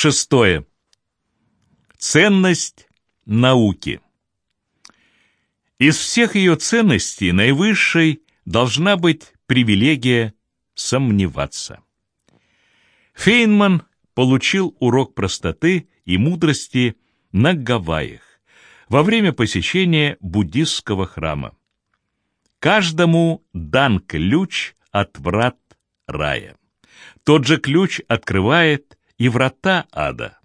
Шестое. Ценность науки. Из всех ее ценностей наивысшей должна быть привилегия сомневаться. Фейнман получил урок простоты и мудрости на Гавайях во время посещения буддистского храма. Каждому дан ключ от врат рая. Тот же ключ открывает и врата ада.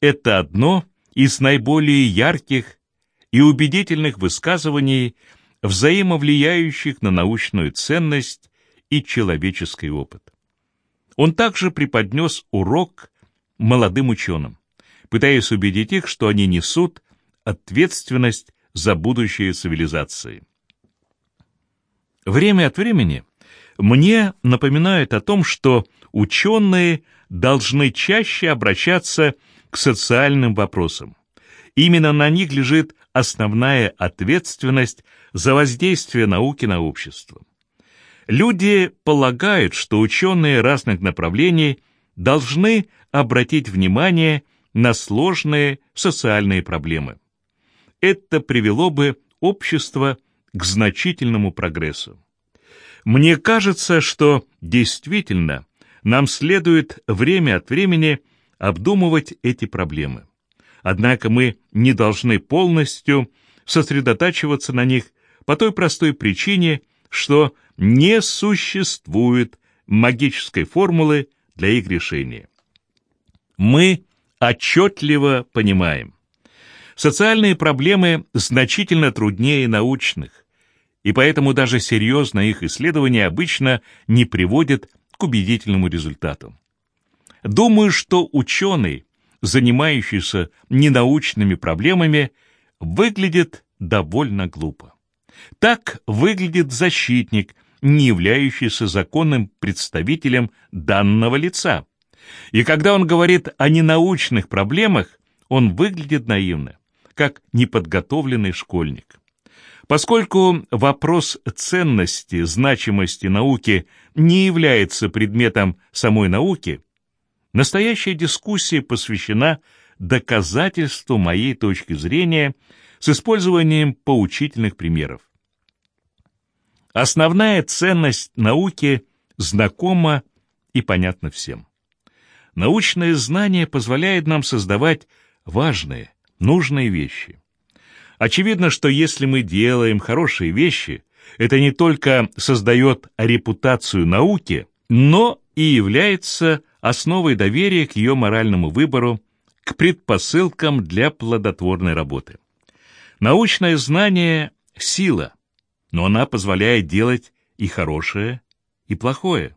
Это одно из наиболее ярких и убедительных высказываний, взаимовлияющих на научную ценность и человеческий опыт. Он также преподнес урок молодым ученым, пытаясь убедить их, что они несут ответственность за будущее цивилизации. Время от времени мне напоминают о том, что ученые должны чаще обращаться к социальным вопросам. Именно на них лежит основная ответственность за воздействие науки на общество. Люди полагают, что ученые разных направлений должны обратить внимание на сложные социальные проблемы. Это привело бы общество к значительному прогрессу. Мне кажется, что действительно нам следует время от времени обдумывать эти проблемы. Однако мы не должны полностью сосредотачиваться на них по той простой причине, что не существует магической формулы для их решения. Мы отчетливо понимаем, социальные проблемы значительно труднее научных, и поэтому даже серьезное их исследование обычно не приводит к убедительному результату. Думаю, что ученый, занимающийся ненаучными проблемами, выглядит довольно глупо. Так выглядит защитник, не являющийся законным представителем данного лица. И когда он говорит о ненаучных проблемах, он выглядит наивно, как неподготовленный школьник. Поскольку вопрос ценности, значимости науки не является предметом самой науки, настоящая дискуссия посвящена доказательству моей точки зрения с использованием поучительных примеров. Основная ценность науки знакома и понятна всем. Научное знание позволяет нам создавать важные, нужные вещи. Очевидно, что если мы делаем хорошие вещи, это не только создает репутацию науки, но и является основой доверия к ее моральному выбору, к предпосылкам для плодотворной работы. Научное знание — сила, но она позволяет делать и хорошее, и плохое,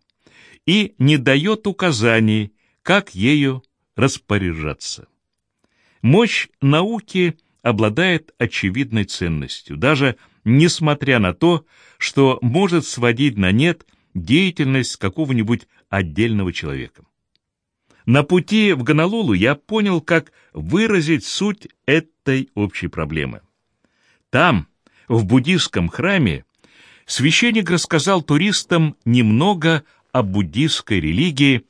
и не дает указаний, как ею распоряжаться. Мощь науки обладает очевидной ценностью, даже несмотря на то, что может сводить на нет деятельность какого-нибудь отдельного человека. На пути в Гонолулу я понял, как выразить суть этой общей проблемы. Там, в буддийском храме, священник рассказал туристам немного о буддийской религии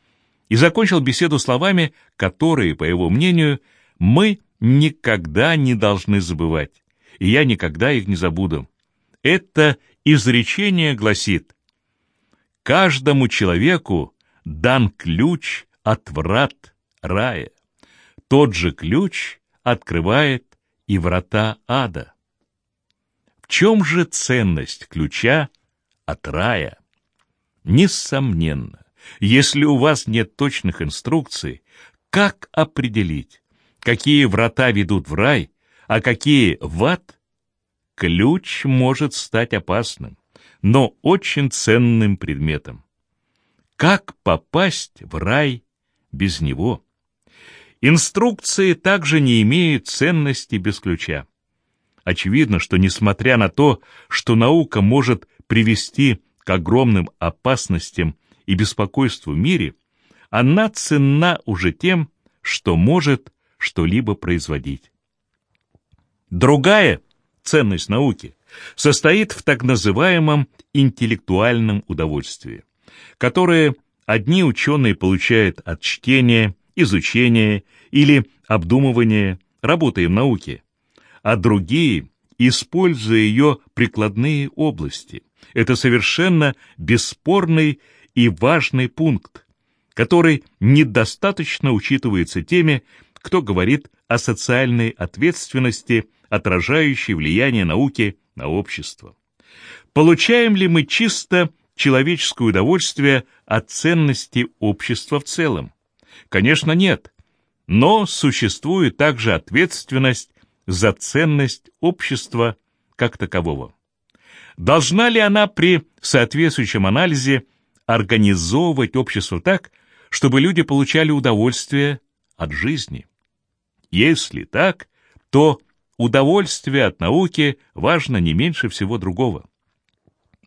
и закончил беседу словами, которые, по его мнению, мы никогда не должны забывать, и я никогда их не забуду. Это изречение гласит «Каждому человеку дан ключ от врат рая. Тот же ключ открывает и врата ада». В чем же ценность ключа от рая? Несомненно, если у вас нет точных инструкций, как определить, какие врата ведут в рай, а какие в ад, ключ может стать опасным, но очень ценным предметом. Как попасть в рай без него? Инструкции также не имеют ценности без ключа. Очевидно, что несмотря на то, что наука может привести к огромным опасностям и беспокойству в мире, она ценна уже тем, что может что-либо производить. Другая ценность науки состоит в так называемом интеллектуальном удовольствии, которое одни ученые получают от чтения изучения или обдумывания, работая в науке, а другие, используя ее прикладные области. Это совершенно бесспорный и важный пункт, который недостаточно учитывается теми, кто говорит о социальной ответственности, отражающей влияние науки на общество. Получаем ли мы чисто человеческое удовольствие от ценности общества в целом? Конечно, нет. Но существует также ответственность за ценность общества как такового. Должна ли она при соответствующем анализе организовывать общество так, чтобы люди получали удовольствие от жизни? Если так, то удовольствие от науки важно не меньше всего другого.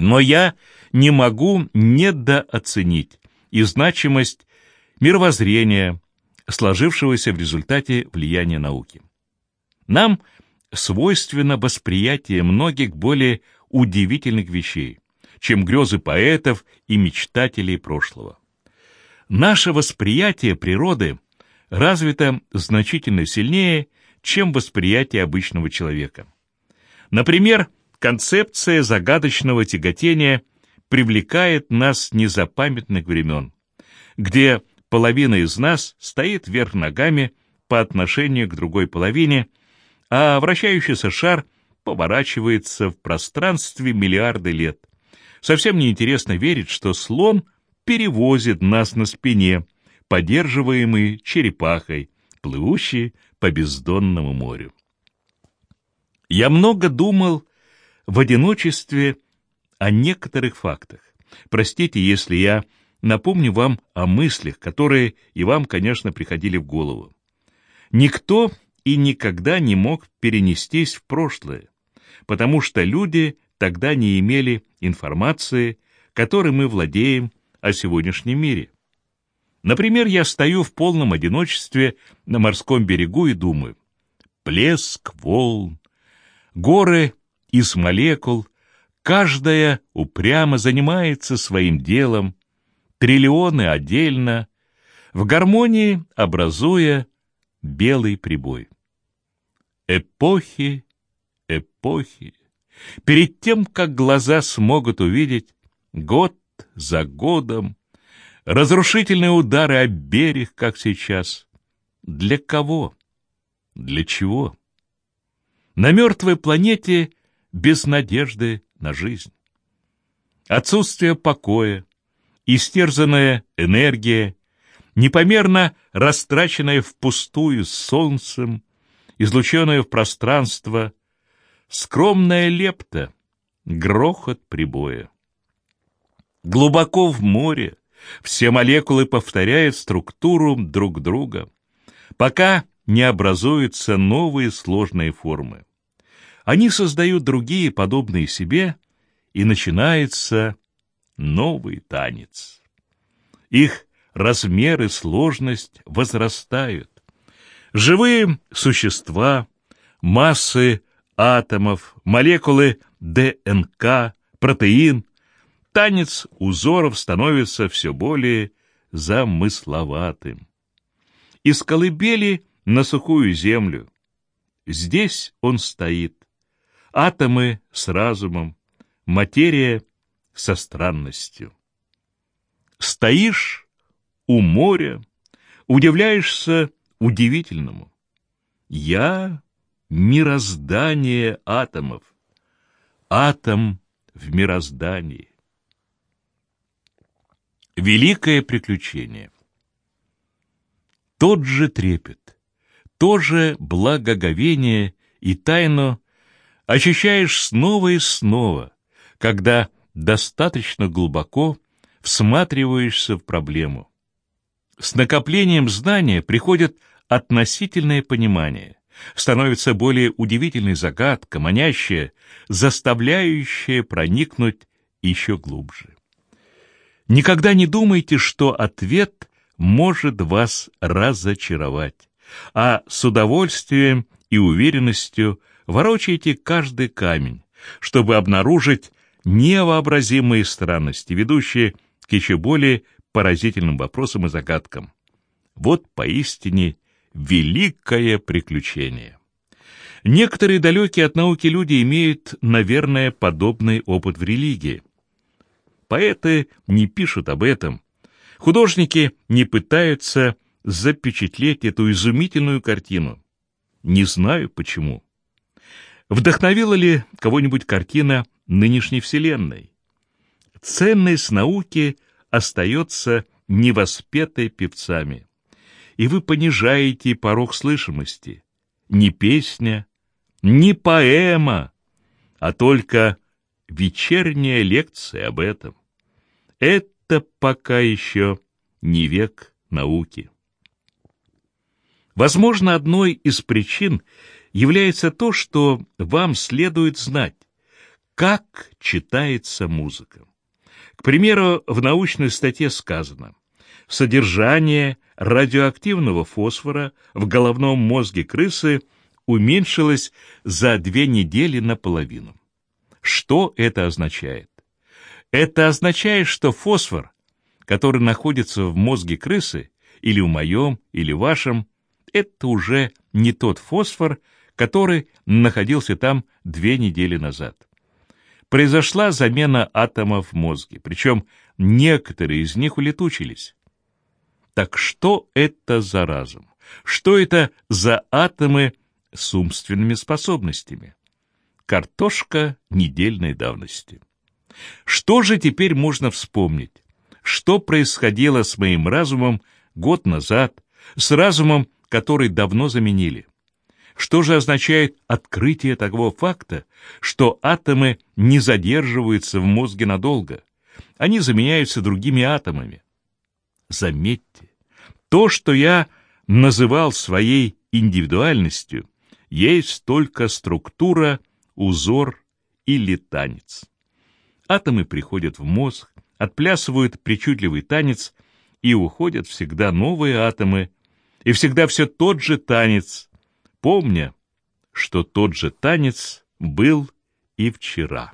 Но я не могу недооценить и значимость мировоззрения, сложившегося в результате влияния науки. Нам свойственно восприятие многих более удивительных вещей, чем грезы поэтов и мечтателей прошлого. Наше восприятие природы развито значительно сильнее, чем восприятие обычного человека. Например, концепция загадочного тяготения привлекает нас с незапамятных времен, где половина из нас стоит вверх ногами по отношению к другой половине, а вращающийся шар поворачивается в пространстве миллиарды лет. Совсем неинтересно верить, что слон перевозит нас на спине, поддерживаемый черепахой, плывущей по бездонному морю. Я много думал в одиночестве о некоторых фактах. Простите, если я напомню вам о мыслях, которые и вам, конечно, приходили в голову. Никто и никогда не мог перенестись в прошлое, потому что люди тогда не имели информации, которой мы владеем о сегодняшнем мире. Например, я стою в полном одиночестве на морском берегу и думаю, плеск волн, горы из молекул, каждая упрямо занимается своим делом, триллионы отдельно, в гармонии образуя белый прибой. Эпохи, эпохи. Перед тем, как глаза смогут увидеть год за годом, разрушительные удары о берег, как сейчас. Для кого? Для чего? На мертвой планете без надежды на жизнь. Отсутствие покоя, истерзанная энергия, непомерно растраченная впустую солнцем, излученная в пространство, скромная лепта, грохот прибоя. Глубоко в море все молекулы повторяют структуру друг друга, пока не образуются новые сложные формы. Они создают другие, подобные себе, и начинается новый танец. Их размер и сложность возрастают. Живые существа, массы атомов, молекулы ДНК, протеин, танец узоров становится все более замысловатым. Из колыбели на сухую землю. Здесь он стоит. Атомы с разумом, материя со странностью. Стоишь у моря, удивляешься удивительному. Я — мироздание атомов, атом в мироздании. Великое приключение. Тот же трепет, то же благоговение и тайну ощущаешь снова и снова, когда достаточно глубоко всматриваешься в проблему. С накоплением знания приходит относительное понимание, становится более удивительной загадка, манящая, заставляющая проникнуть еще глубже. Никогда не думайте, что ответ может вас разочаровать, а с удовольствием и уверенностью ворочайте каждый камень, чтобы обнаружить невообразимые странности, ведущие к еще более поразительным вопросам и загадкам. Вот поистине великое приключение. Некоторые далекие от науки люди имеют, наверное, подобный опыт в религии. Поэты не пишут об этом. Художники не пытаются запечатлеть эту изумительную картину. Не знаю почему. Вдохновила ли кого-нибудь картина нынешней Вселенной? Ценность науки остается невоспетой певцами, и вы понижаете порог слышимости. Не песня, не поэма, а только вечерняя лекция об этом. Это пока еще не век науки. Возможно, одной из причин является то, что вам следует знать, как читается музыка. К примеру, в научной статье сказано, содержание радиоактивного фосфора в головном мозге крысы уменьшилось за две недели наполовину. Что это означает? Это означает, что фосфор, который находится в мозге крысы, или в моем, или вашем, это уже не тот фосфор, который находился там две недели назад. Произошла замена атомов в мозге, причем некоторые из них улетучились. Так что это за разум? Что это за атомы с умственными способностями? Картошка недельной давности. Что же теперь можно вспомнить? Что происходило с моим разумом год назад, с разумом, который давно заменили? Что же означает открытие такого факта, что атомы не задерживаются в мозге надолго? Они заменяются другими атомами. Заметьте, то, что я называл своей индивидуальностью, есть только структура, узор или танец. Атомы приходят в мозг, отплясывают причудливый танец, и уходят всегда новые атомы, и всегда все тот же танец, помня, что тот же танец был и вчера.